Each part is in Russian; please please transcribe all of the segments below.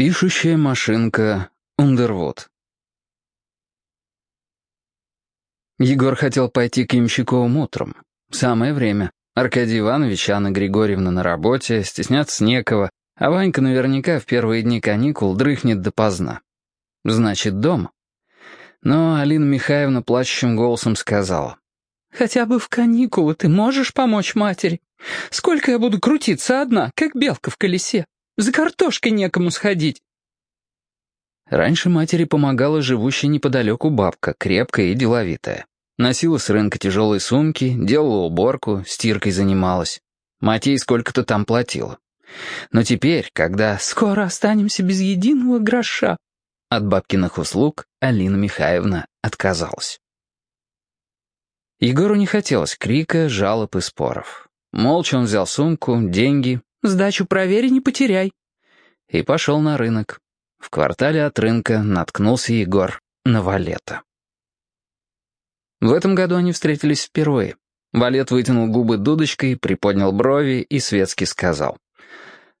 Пишущая машинка Ундервуд. Егор хотел пойти к Ямщиковым утром. Самое время. Аркадий Иванович, Анна Григорьевна на работе, стесняться некого, а Ванька наверняка в первые дни каникул дрыхнет допоздна. Значит, дома. Но Алина Михайловна плачущим голосом сказала. «Хотя бы в каникулы ты можешь помочь матери? Сколько я буду крутиться одна, как белка в колесе?» За картошкой некому сходить». Раньше матери помогала живущая неподалеку бабка, крепкая и деловитая. Носила с рынка тяжелые сумки, делала уборку, стиркой занималась. Мать ей сколько-то там платила. Но теперь, когда «скоро останемся без единого гроша», от бабкиных услуг Алина Михайловна отказалась. Егору не хотелось крика, жалоб и споров. Молча он взял сумку, деньги, Сдачу проверь не потеряй». И пошел на рынок. В квартале от рынка наткнулся Егор на Валета. В этом году они встретились впервые. Валет вытянул губы дудочкой, приподнял брови и светски сказал.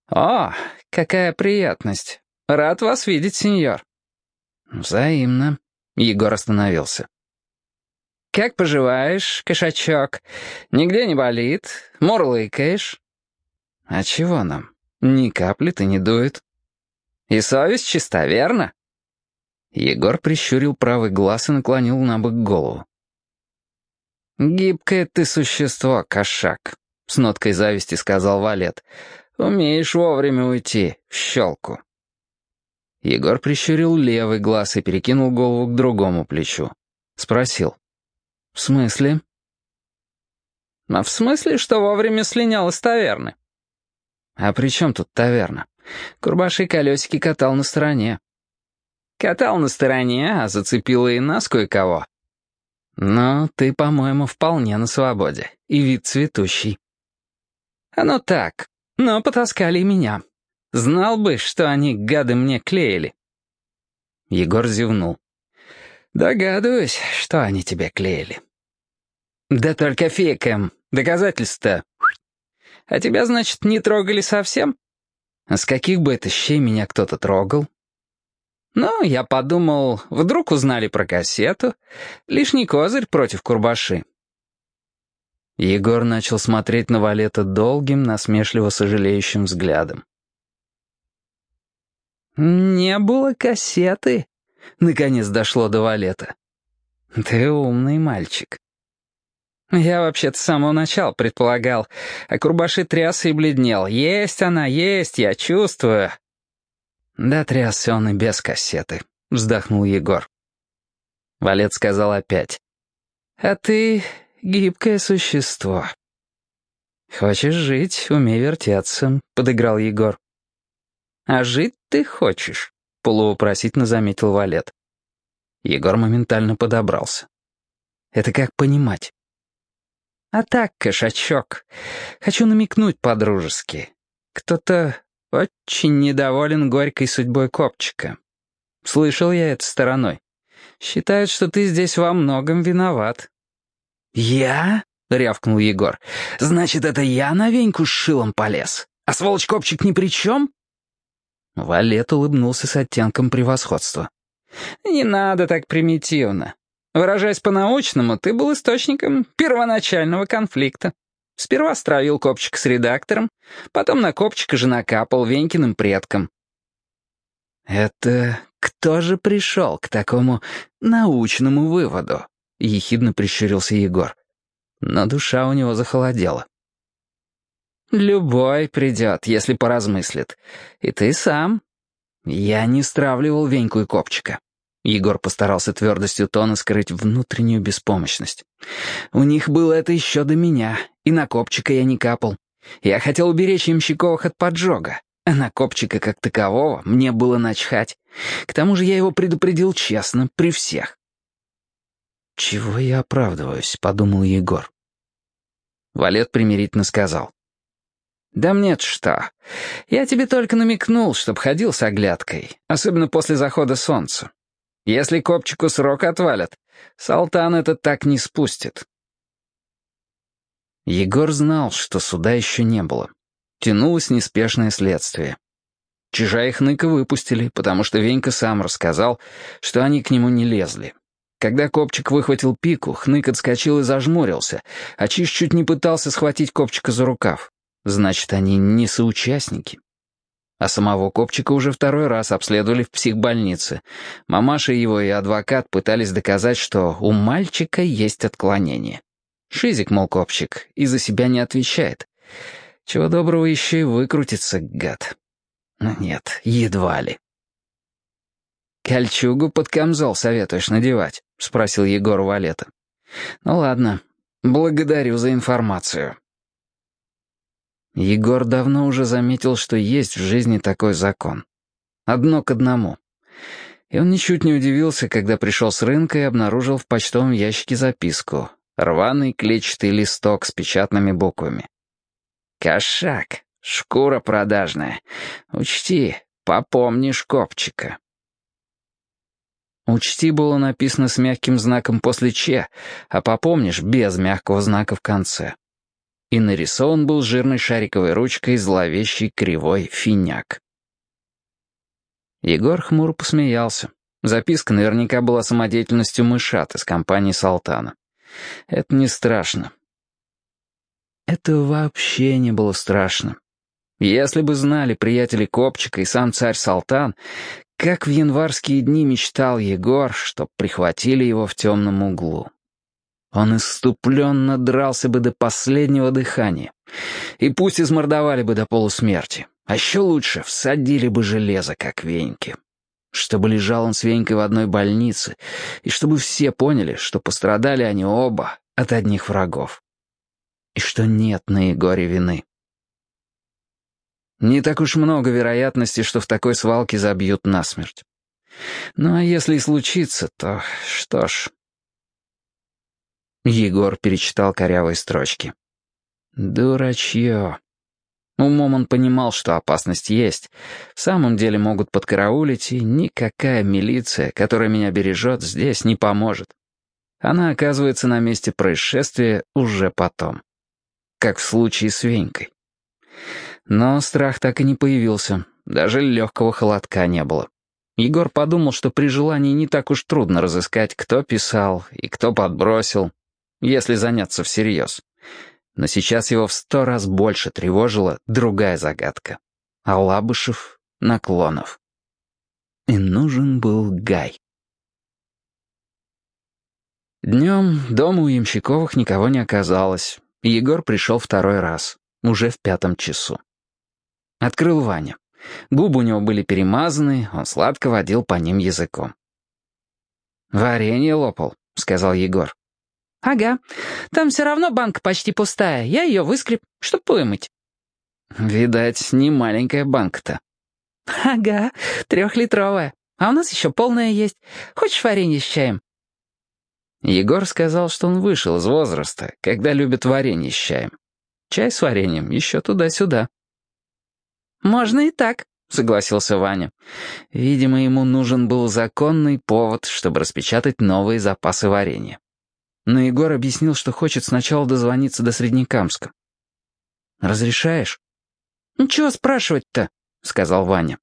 «О, какая приятность! Рад вас видеть, сеньор». «Взаимно». Егор остановился. «Как поживаешь, кошачок? Нигде не болит? Мурлыкаешь?» «А чего нам? Ни капли-то не дует». «И совесть чиста, верно?» Егор прищурил правый глаз и наклонил на бок голову. «Гибкое ты существо, кошак», — с ноткой зависти сказал Валет. «Умеешь вовремя уйти в щелку». Егор прищурил левый глаз и перекинул голову к другому плечу. Спросил. «В смысле?» «А в смысле, что вовремя слинял из таверны?» «А при чем тут таверна? Курбаши колесики катал на стороне». «Катал на стороне, а зацепила и нас кое-кого». «Ну, ты, по-моему, вполне на свободе. И вид цветущий». «Оно так, но потаскали и меня. Знал бы, что они, гады, мне клеили». Егор зевнул. «Догадываюсь, что они тебе клеили». «Да только фиг им. Доказательств-то а тебя, значит, не трогали совсем? А с каких бы это щей меня кто-то трогал? Ну, я подумал, вдруг узнали про кассету. Лишний козырь против Курбаши. Егор начал смотреть на Валета долгим, насмешливо сожалеющим взглядом. «Не было кассеты», — наконец дошло до Валета. «Ты умный мальчик. Я вообще-то с самого начала предполагал, а Курбаши трясся и бледнел. Есть она, есть, я чувствую. Да трясся он и без кассеты, вздохнул Егор. Валет сказал опять. А ты гибкое существо. Хочешь жить, умей вертеться, подыграл Егор. А жить ты хочешь, полувопросительно заметил Валет. Егор моментально подобрался. Это как понимать? А так, кошачок, хочу намекнуть по-дружески. Кто-то очень недоволен горькой судьбой Копчика. Слышал я это стороной. Считают, что ты здесь во многом виноват. «Я?» — рявкнул Егор. «Значит, это я на Веньку с шилом полез? А сволочь Копчик ни при чем?» Валет улыбнулся с оттенком превосходства. «Не надо так примитивно. Выражаясь по-научному, ты был источником первоначального конфликта. Сперва стравил Копчик с редактором, потом на Копчика же накапал Венькиным предкам. «Это кто же пришел к такому научному выводу?» — ехидно прищурился Егор. Но душа у него захолодела. «Любой придет, если поразмыслит. И ты сам. Я не стравливал Веньку и Копчика. Егор постарался твердостью тона скрыть внутреннюю беспомощность. «У них было это еще до меня, и на копчика я не капал. Я хотел уберечь ямщиковых от поджога, а на копчика как такового мне было начхать. К тому же я его предупредил честно, при всех». «Чего я оправдываюсь?» — подумал Егор. Валет примирительно сказал. «Да мне-то что. Я тебе только намекнул, чтоб ходил с оглядкой, особенно после захода солнца. Если копчику срок отвалят, Салтан это так не спустит. Егор знал, что суда еще не было. Тянулось неспешное следствие. Чижа и Хныка выпустили, потому что Венька сам рассказал, что они к нему не лезли. Когда Копчик выхватил пику, Хнык отскочил и зажмурился, а Чиж чуть не пытался схватить Копчика за рукав. Значит, они не соучастники. А самого Копчика уже второй раз обследовали в психбольнице. Мамаша его и адвокат пытались доказать, что у мальчика есть отклонение. Шизик, мол, Копчик, и за себя не отвечает. Чего доброго еще и выкрутится, гад. Но нет, едва ли. «Кольчугу под камзол советуешь надевать?» — спросил Егор Валета. «Ну ладно, благодарю за информацию». Егор давно уже заметил, что есть в жизни такой закон. Одно к одному. И он ничуть не удивился, когда пришел с рынка и обнаружил в почтовом ящике записку. Рваный клетчатый листок с печатными буквами. «Кошак, шкура продажная. Учти, попомнишь копчика». «Учти» было написано с мягким знаком после «че», а «попомнишь» без мягкого знака в конце и нарисован был жирной шариковой ручкой зловещий кривой финяк. Егор хмуро посмеялся. Записка наверняка была самодеятельностью мышат из компании «Салтана». Это не страшно. Это вообще не было страшно. Если бы знали приятели Копчика и сам царь Салтан, как в январские дни мечтал Егор, чтоб прихватили его в темном углу. Он иступленно дрался бы до последнего дыхания. И пусть измордовали бы до полусмерти. А еще лучше всадили бы железо, как веньки. Чтобы лежал он с Венькой в одной больнице, и чтобы все поняли, что пострадали они оба от одних врагов. И что нет на Егоре вины. Не так уж много вероятности, что в такой свалке забьют насмерть. Ну а если и случится, то что ж... Егор перечитал корявые строчки. «Дурачье». Умом он понимал, что опасность есть. В самом деле могут подкараулить, и никакая милиция, которая меня бережет, здесь не поможет. Она оказывается на месте происшествия уже потом. Как в случае с Венькой. Но страх так и не появился. Даже легкого холодка не было. Егор подумал, что при желании не так уж трудно разыскать, кто писал и кто подбросил, если заняться всерьез. Но сейчас его в сто раз больше тревожила другая загадка. Алабышев, Наклонов. И нужен был Гай. Днем дома у Ямщиковых никого не оказалось, и Егор пришел второй раз, уже в пятом часу. Открыл Ваня. Губы у него были перемазаны, он сладко водил по ним языком. «Варенье лопал», — сказал Егор. «Ага. Там все равно банка почти пустая. Я ее выскреб, чтоб вымыть». «Видать, не маленькая банка-то». «Ага, трехлитровая. А у нас еще полная есть. Хочешь варенье с чаем?» Егор сказал, что он вышел из возраста, когда любит варенье с чаем. Чай с вареньем еще туда-сюда. «Можно и так», — согласился Ваня. Видимо, ему нужен был законный повод, чтобы распечатать новые запасы варенья. Но Егор объяснил, что хочет сначала дозвониться до Среднекамска. «Разрешаешь?» «Ничего спрашивать-то», — сказал Ваня.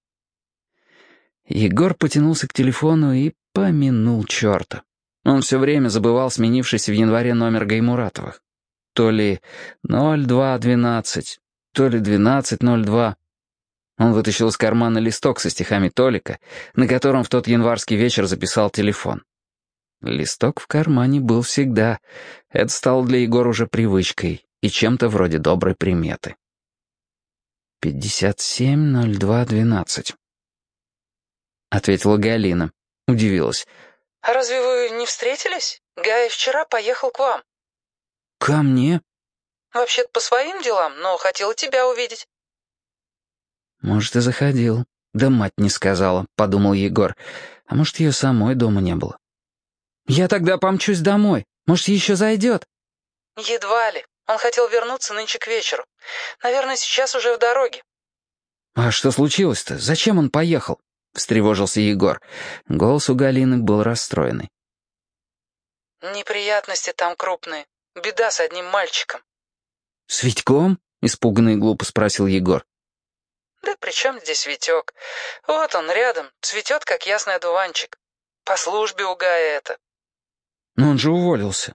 Егор потянулся к телефону и помянул черта. Он все время забывал сменившийся в январе номер Гаймуратовых. То ли 0212, то ли 1202. Он вытащил из кармана листок со стихами Толика, на котором в тот январский вечер записал телефон. Листок в кармане был всегда. Это стало для Егора уже привычкой и чем-то вроде доброй приметы. «Пятьдесят семь ноль два двенадцать», — ответила Галина. Удивилась. «А разве вы не встретились? Гай вчера поехал к вам». «Ко мне?» «Вообще-то по своим делам, но хотел тебя увидеть». «Может, и заходил. Да мать не сказала», — подумал Егор. «А может, ее самой дома не было». «Я тогда помчусь домой. Может, еще зайдет?» «Едва ли. Он хотел вернуться нынче к вечеру. Наверное, сейчас уже в дороге». «А что случилось-то? Зачем он поехал?» — встревожился Егор. Голос у Галины был расстроенный. «Неприятности там крупные. Беда с одним мальчиком». «С Витьком?» — испуганно и глупо спросил Егор. Да при чем здесь Витек? Вот он рядом, цветет, как ясный одуванчик. По службе у Гая это. Но он же уволился.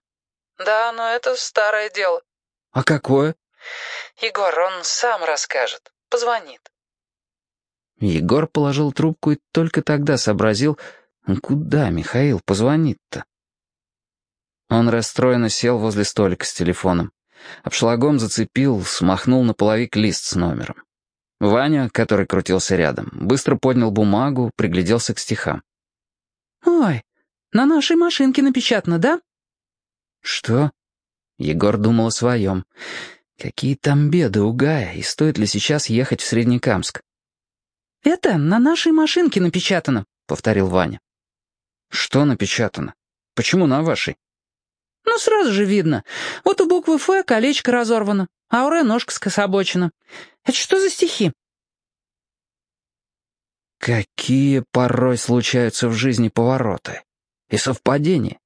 Да, но это старое дело. А какое? Егор, он сам расскажет. Позвонит. Егор положил трубку и только тогда сообразил, куда Михаил позвонит-то. Он расстроенно сел возле столика с телефоном. Обшлагом зацепил, смахнул на половик лист с номером. Ваня, который крутился рядом, быстро поднял бумагу, пригляделся к стихам. «Ой, на нашей машинке напечатано, да?» «Что?» Егор думал о своем. «Какие там беды у Гая, и стоит ли сейчас ехать в Среднекамск?» «Это на нашей машинке напечатано», — повторил Ваня. «Что напечатано? Почему на вашей?» Ну, сразу же видно. Вот у буквы «Ф» колечко разорвано, а у «Р» ножка скособочена. Это что за стихи? Какие порой случаются в жизни повороты. И совпадения.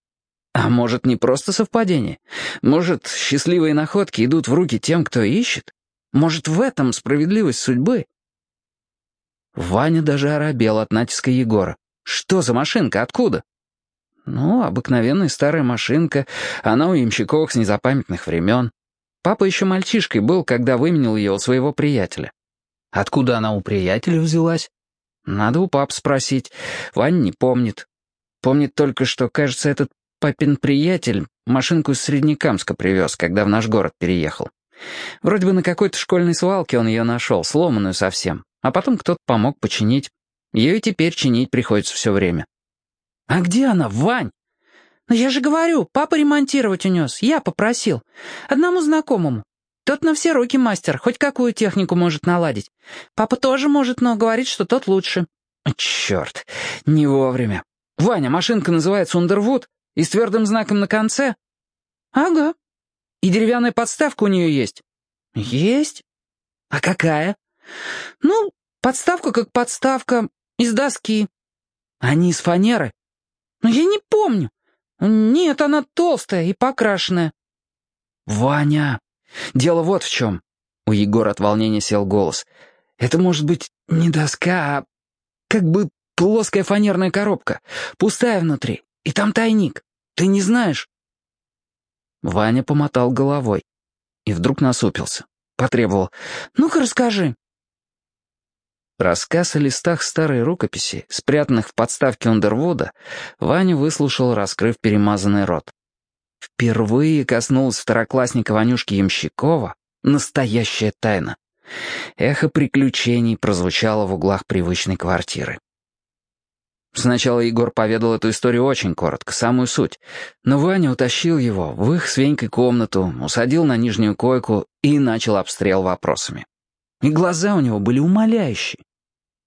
А может, не просто совпадение? Может, счастливые находки идут в руки тем, кто ищет? Может, в этом справедливость судьбы? Ваня даже оробел от натиска Егора. Что за машинка? Откуда? Ну, обыкновенная старая машинка, она у Ямщиковых с незапамятных времен. Папа еще мальчишкой был, когда выменил ее у своего приятеля. Откуда она у приятеля взялась? Надо у пап спросить. Ваня не помнит. Помнит только, что, кажется, этот папин приятель машинку из Среднекамска привез, когда в наш город переехал. Вроде бы на какой-то школьной свалке он ее нашел, сломанную совсем. А потом кто-то помог починить. Ее и теперь чинить приходится все время. «А где она, Вань?» «Ну я же говорю, папа ремонтировать унес, я попросил. Одному знакомому. Тот на все руки мастер, хоть какую технику может наладить. Папа тоже может, но говорит, что тот лучше». «Черт, не вовремя. Ваня, машинка называется «Ундервуд» и с твердым знаком на конце?» «Ага». «И деревянная подставка у нее есть?» «Есть». «А какая?» «Ну, подставка как подставка, из доски». «Они из фанеры?» «Но я не помню. Нет, она толстая и покрашенная». «Ваня, дело вот в чем». У Егора от волнения сел голос. «Это может быть не доска, а как бы плоская фанерная коробка, пустая внутри, и там тайник. Ты не знаешь?» Ваня помотал головой и вдруг насупился. Потребовал. «Ну-ка расскажи». Рассказ о листах старой рукописи, спрятанных в подставке Ундервуда, Ваня выслушал, раскрыв перемазанный рот. Впервые коснулась второклассника Ванюшки Ямщикова настоящая тайна. Эхо приключений прозвучало в углах привычной квартиры. Сначала Егор поведал эту историю очень коротко, самую суть, но Ваня утащил его в их с Венькой комнату, усадил на нижнюю койку и начал обстрел вопросами. И глаза у него были умоляющие.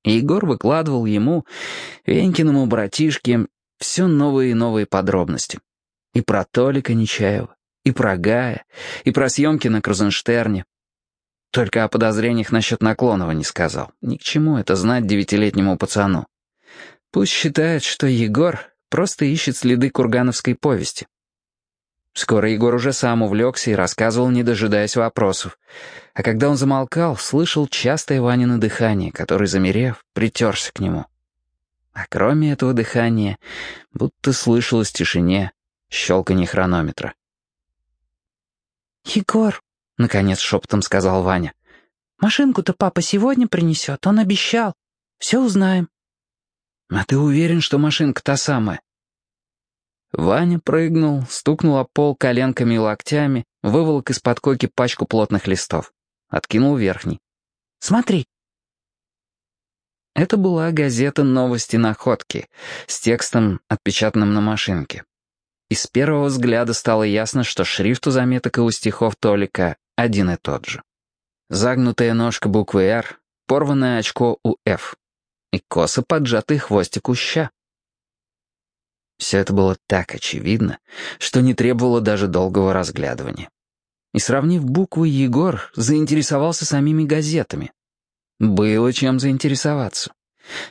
И Егор выкладывал ему, Венькиному братишке, все новые и новые подробности. И про Толика Нечаева, и про Гая, и про съемки на Крузенштерне. Только о подозрениях насчет Наклонова не сказал. Ни к чему это знать девятилетнему пацану. Пусть считает, что Егор просто ищет следы кургановской повести. Скоро Егор уже сам увлекся и рассказывал, не дожидаясь вопросов. А когда он замолкал, слышал частое Ванино дыхание, который, замерев, притерся к нему. А кроме этого дыхания, будто слышалось тишине щелканье хронометра. «Егор», — наконец шепотом сказал Ваня, — «машинку-то папа сегодня принесет, он обещал. Все узнаем». «А ты уверен, что машинка та самая?» Ваня прыгнул, стукнул о пол коленками и локтями, выволок из-под койки пачку плотных листов. Откинул верхний. «Смотри». Это была газета «Новости находки» с текстом, отпечатанным на машинке. И с первого взгляда стало ясно, что шрифт у заметок и у стихов Толика один и тот же. Загнутая ножка буквы «Р», порванное очко у «Ф» и косо поджатый хвостик у «Ща». Все это было так очевидно, что не требовало даже долгого разглядывания. И сравнив буквы, Егор заинтересовался самими газетами. Было чем заинтересоваться.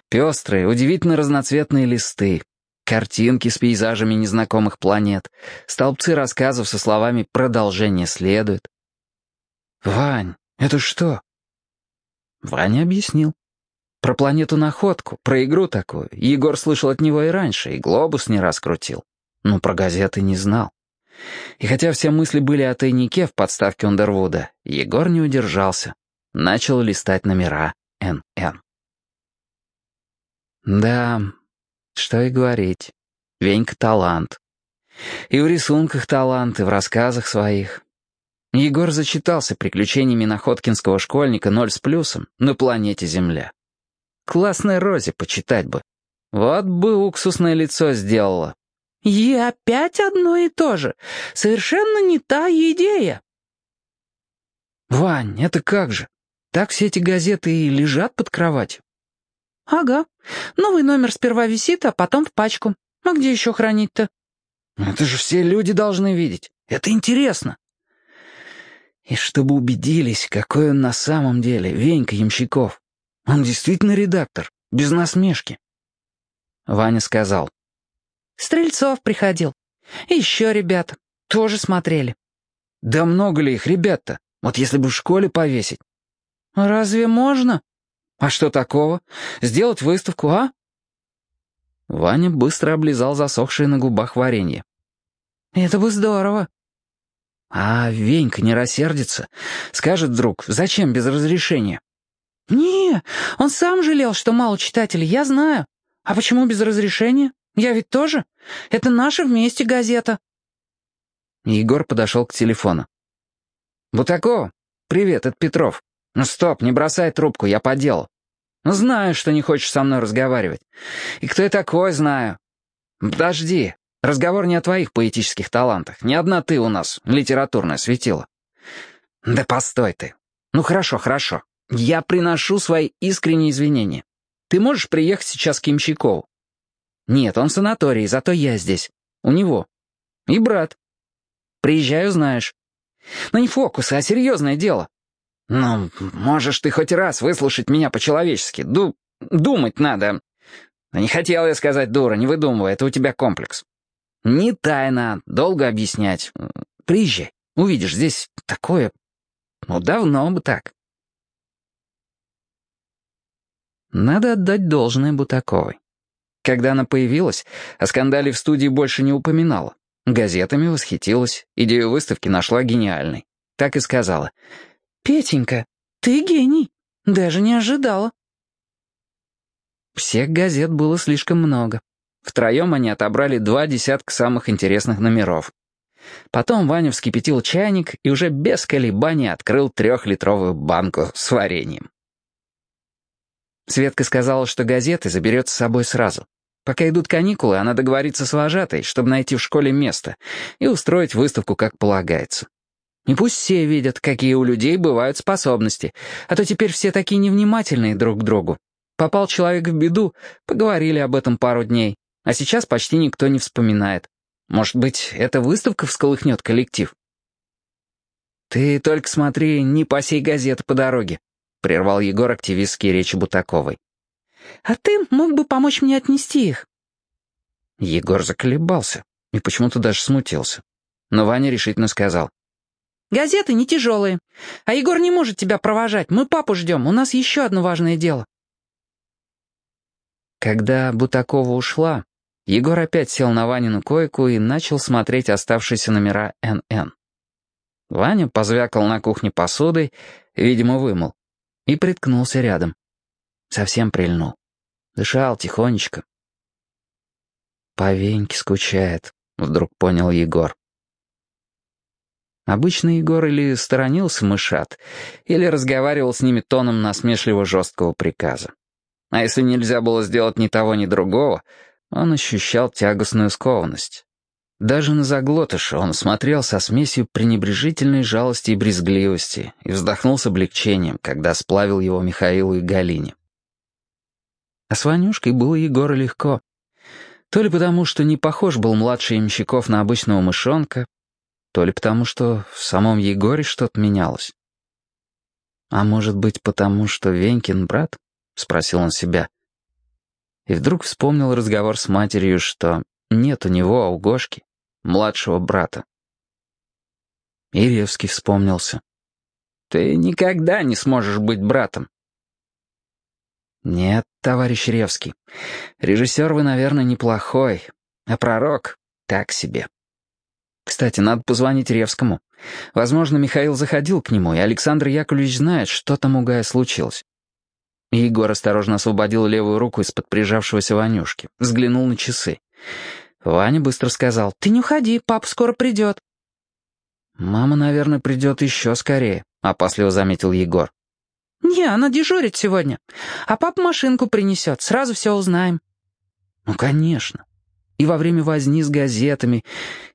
Пестрые, удивительно разноцветные листы, картинки с пейзажами незнакомых планет, столбцы рассказов со словами «продолжение следует». «Вань, это что?» Ваня объяснил. Про планету-находку, про игру такую. Егор слышал от него и раньше, и глобус не раз крутил. Но про газеты не знал. И хотя все мысли были о тайнике в подставке Ундервуда, Егор не удержался. Начал листать номера НН. Да, что и говорить. Венька талант. И в рисунках талант, и в рассказах своих. Егор зачитался приключениями находкинского школьника «Ноль с плюсом» на планете Земля. Классной Розе почитать бы. Вот бы уксусное лицо сделала. «И опять одно и то же. Совершенно не та идея». «Вань, это как же? Так все эти газеты и лежат под кроватью?» «Ага. Новый номер сперва висит, а потом в пачку. А где еще хранить-то?» «Это же все люди должны видеть. Это интересно». И чтобы убедились, какой он на самом деле, Венька Ямщиков. Он действительно редактор, без насмешки. Ваня сказал. Стрельцов приходил. И еще ребята. Тоже смотрели. Да много ли их ребят-то? Вот если бы в школе повесить. Разве можно? А что такого? Сделать выставку, а? Ваня быстро облизал засохшее на губах варенье. Это бы здорово. А Венька не рассердится. Скажет вдруг, зачем без разрешения? «Не, он сам жалел, что мало читателей, я знаю. А почему без разрешения? Я ведь тоже. Это наша вместе газета». Егор подошел к телефону. «Бутакова? Привет, это Петров. Ну стоп, не бросай трубку, я по делу. Ну знаю, что не хочешь со мной разговаривать. И кто я такой, знаю. Подожди, разговор не о твоих поэтических талантах. Не одна ты у нас, литературная светила. Да постой ты. Ну хорошо, хорошо. Я приношу свои искренние извинения. Ты можешь приехать сейчас к Ямщикову? Нет, он в санатории, зато я здесь. У него. И брат. Приезжаю, знаешь. Но не фокусы, а серьезное дело. Ну, можешь ты хоть раз выслушать меня по-человечески. Ду... Думать надо. Но не хотел я сказать, дура, не выдумывай, это у тебя комплекс. Не тайна, долго объяснять. Приезжай, увидишь, здесь такое... Ну, давно бы так. Надо отдать должное Бутаковой. Когда она появилась, о скандале в студии больше не упоминала. Газетами восхитилась, идею выставки нашла гениальной. Так и сказала. «Петенька, ты гений. Даже не ожидала». Всех газет было слишком много. Втроем они отобрали два десятка самых интересных номеров. Потом Ваня вскипятил чайник и уже без колебаний открыл трехлитровую банку с вареньем. Светка сказала, что газеты заберет с собой сразу. Пока идут каникулы, она договорится с вожатой, чтобы найти в школе место и устроить выставку как полагается. И пусть все видят, какие у людей бывают способности, а то теперь все такие невнимательные друг к другу. Попал человек в беду, поговорили об этом пару дней, а сейчас почти никто не вспоминает. Может быть, эта выставка всколыхнет коллектив? Ты только смотри, не посей газеты по дороге. — прервал Егор активистские речи Бутаковой. «А ты мог бы помочь мне отнести их?» Егор заколебался и почему-то даже смутился. Но Ваня решительно сказал. «Газеты не тяжелые. А Егор не может тебя провожать. Мы папу ждем. У нас еще одно важное дело». Когда Бутакова ушла, Егор опять сел на Ванину койку и начал смотреть оставшиеся номера НН. Ваня позвякал на кухне посудой, видимо, вымыл и приткнулся рядом. Совсем прильнул. Дышал тихонечко. «По Веньке скучает», — вдруг понял Егор. Обычно Егор или сторонился мышат, или разговаривал с ними тоном насмешливо жесткого приказа. А если нельзя было сделать ни того, ни другого, он ощущал тягостную скованность. Даже на заглотыша он смотрел со смесью пренебрежительной жалости и брезгливости и вздохнул с облегчением, когда сплавил его Михаилу и Галине. А с Ванюшкой было Егора легко. То ли потому, что не похож был младший ямщиков на обычного мышонка, то ли потому, что в самом Егоре что-то менялось. «А может быть, потому что Венькин брат?» — спросил он себя. И вдруг вспомнил разговор с матерью, что нет у него, а у Гошки, младшего брата. Иревский вспомнился. «Ты никогда не сможешь быть братом. «Нет, товарищ Ревский, режиссер вы, наверное, неплохой, а пророк — так себе. Кстати, надо позвонить Ревскому. Возможно, Михаил заходил к нему, и Александр Яковлевич знает, что там у Гая случилось». Егор осторожно освободил левую руку из-под прижавшегося Ванюшки, взглянул на часы. Ваня быстро сказал, «Ты не уходи, папа скоро придет». «Мама, наверное, придет еще скорее», — опасливо заметил Егор. «Не, она дежурит сегодня. А папа машинку принесет, сразу все узнаем». «Ну, конечно. И во время возни с газетами,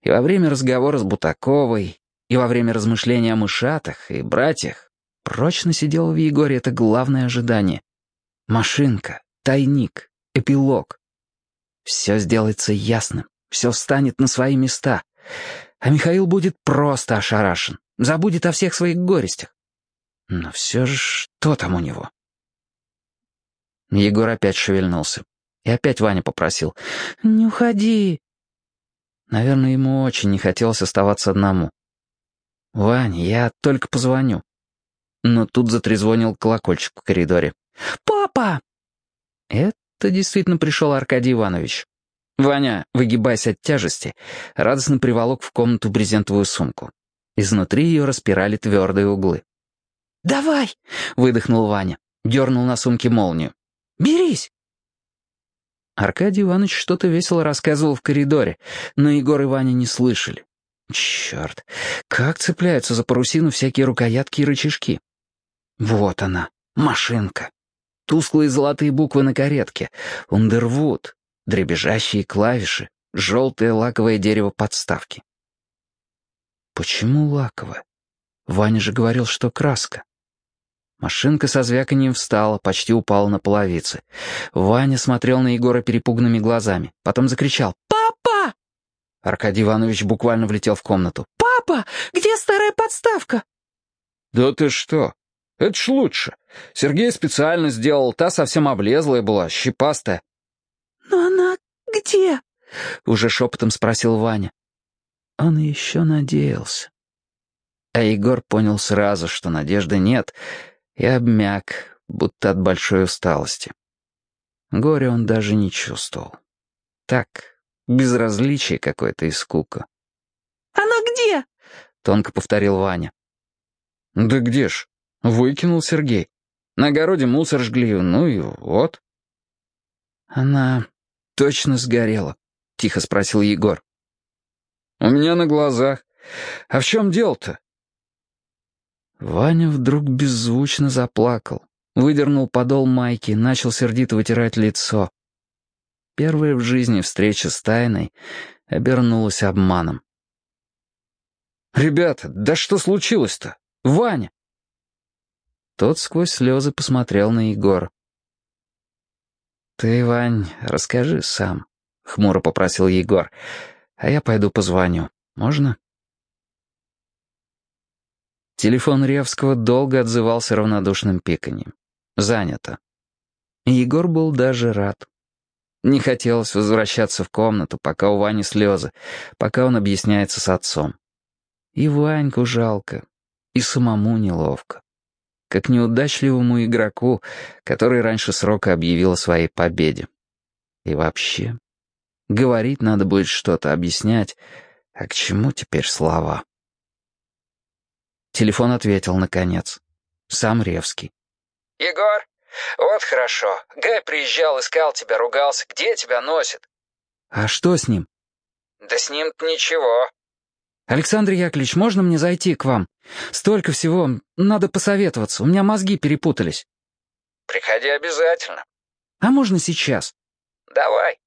и во время разговора с Бутаковой, и во время размышления о мышатах и братьях прочно сидело в Егоре это главное ожидание. Машинка, тайник, эпилог. Все сделается ясным, все встанет на свои места. А Михаил будет просто ошарашен, забудет о всех своих горестях. Но все же что там у него? Егор опять шевельнулся. И опять Ваня попросил. «Не уходи». Наверное, ему очень не хотелось оставаться одному. «Ваня, я только позвоню». Но тут затрезвонил колокольчик в коридоре. «Папа!» Это действительно пришел Аркадий Иванович. Ваня, выгибаясь от тяжести, радостно приволок в комнату брезентовую сумку. Изнутри ее распирали твердые углы. «Давай!» — выдохнул Ваня. Дернул на сумке молнию. «Берись!» Аркадий Иванович что-то весело рассказывал в коридоре, но Егор и Ваня не слышали. Черт, как цепляются за парусину всякие рукоятки и рычажки. Вот она, машинка. Тусклые золотые буквы на каретке. Ундервуд. Дребезжащие клавиши. Желтое лаковое дерево подставки. Почему лаковое? Ваня же говорил, что краска. Машинка со звяканием встала, почти упала на половицы. Ваня смотрел на Егора перепуганными глазами. Потом закричал «Папа!». Аркадий Иванович буквально влетел в комнату. «Папа, где старая подставка?» «Да ты что? Это ж лучше. Сергей специально сделал, та совсем облезлая была, щепастая». «Но она где?» — уже шепотом спросил Ваня. Он еще надеялся. А Егор понял сразу, что надежды нет — и обмяк, будто от большой усталости. Горе он даже не чувствовал. Так, безразличие какое-то и скука. «Она где?» — тонко повторил Ваня. «Да где ж? Выкинул Сергей. На огороде мусор жгли, ну и вот». «Она точно сгорела?» — тихо спросил Егор. «У меня на глазах. А в чем дело-то?» Ваня вдруг беззвучно заплакал, выдернул подол майки, начал сердито вытирать лицо. Первая в жизни встреча с тайной обернулась обманом. «Ребята, да что случилось-то? Ваня!» Тот сквозь слезы посмотрел на Егора. «Ты, Вань, расскажи сам», — хмуро попросил Егор, — «а я пойду позвоню. Можно?» Телефон Ревского долго отзывался равнодушным пиканьем. Занято. Егор был даже рад. Не хотелось возвращаться в комнату, пока у Вани слезы, пока он объясняется с отцом. И Ваньку жалко, и самому неловко. Как неудачливому игроку, который раньше срока объявил о своей победе. И вообще, говорить надо будет что-то, объяснять, а к чему теперь слова? Телефон ответил, наконец. Сам Ревский. «Егор, вот хорошо. Гай приезжал, искал тебя, ругался. Где тебя носит?» «А что с ним?» «Да с ним ничего». «Александр Яковлевич, можно мне зайти к вам? Столько всего. Надо посоветоваться. У меня мозги перепутались». «Приходи обязательно». «А можно сейчас?» «Давай».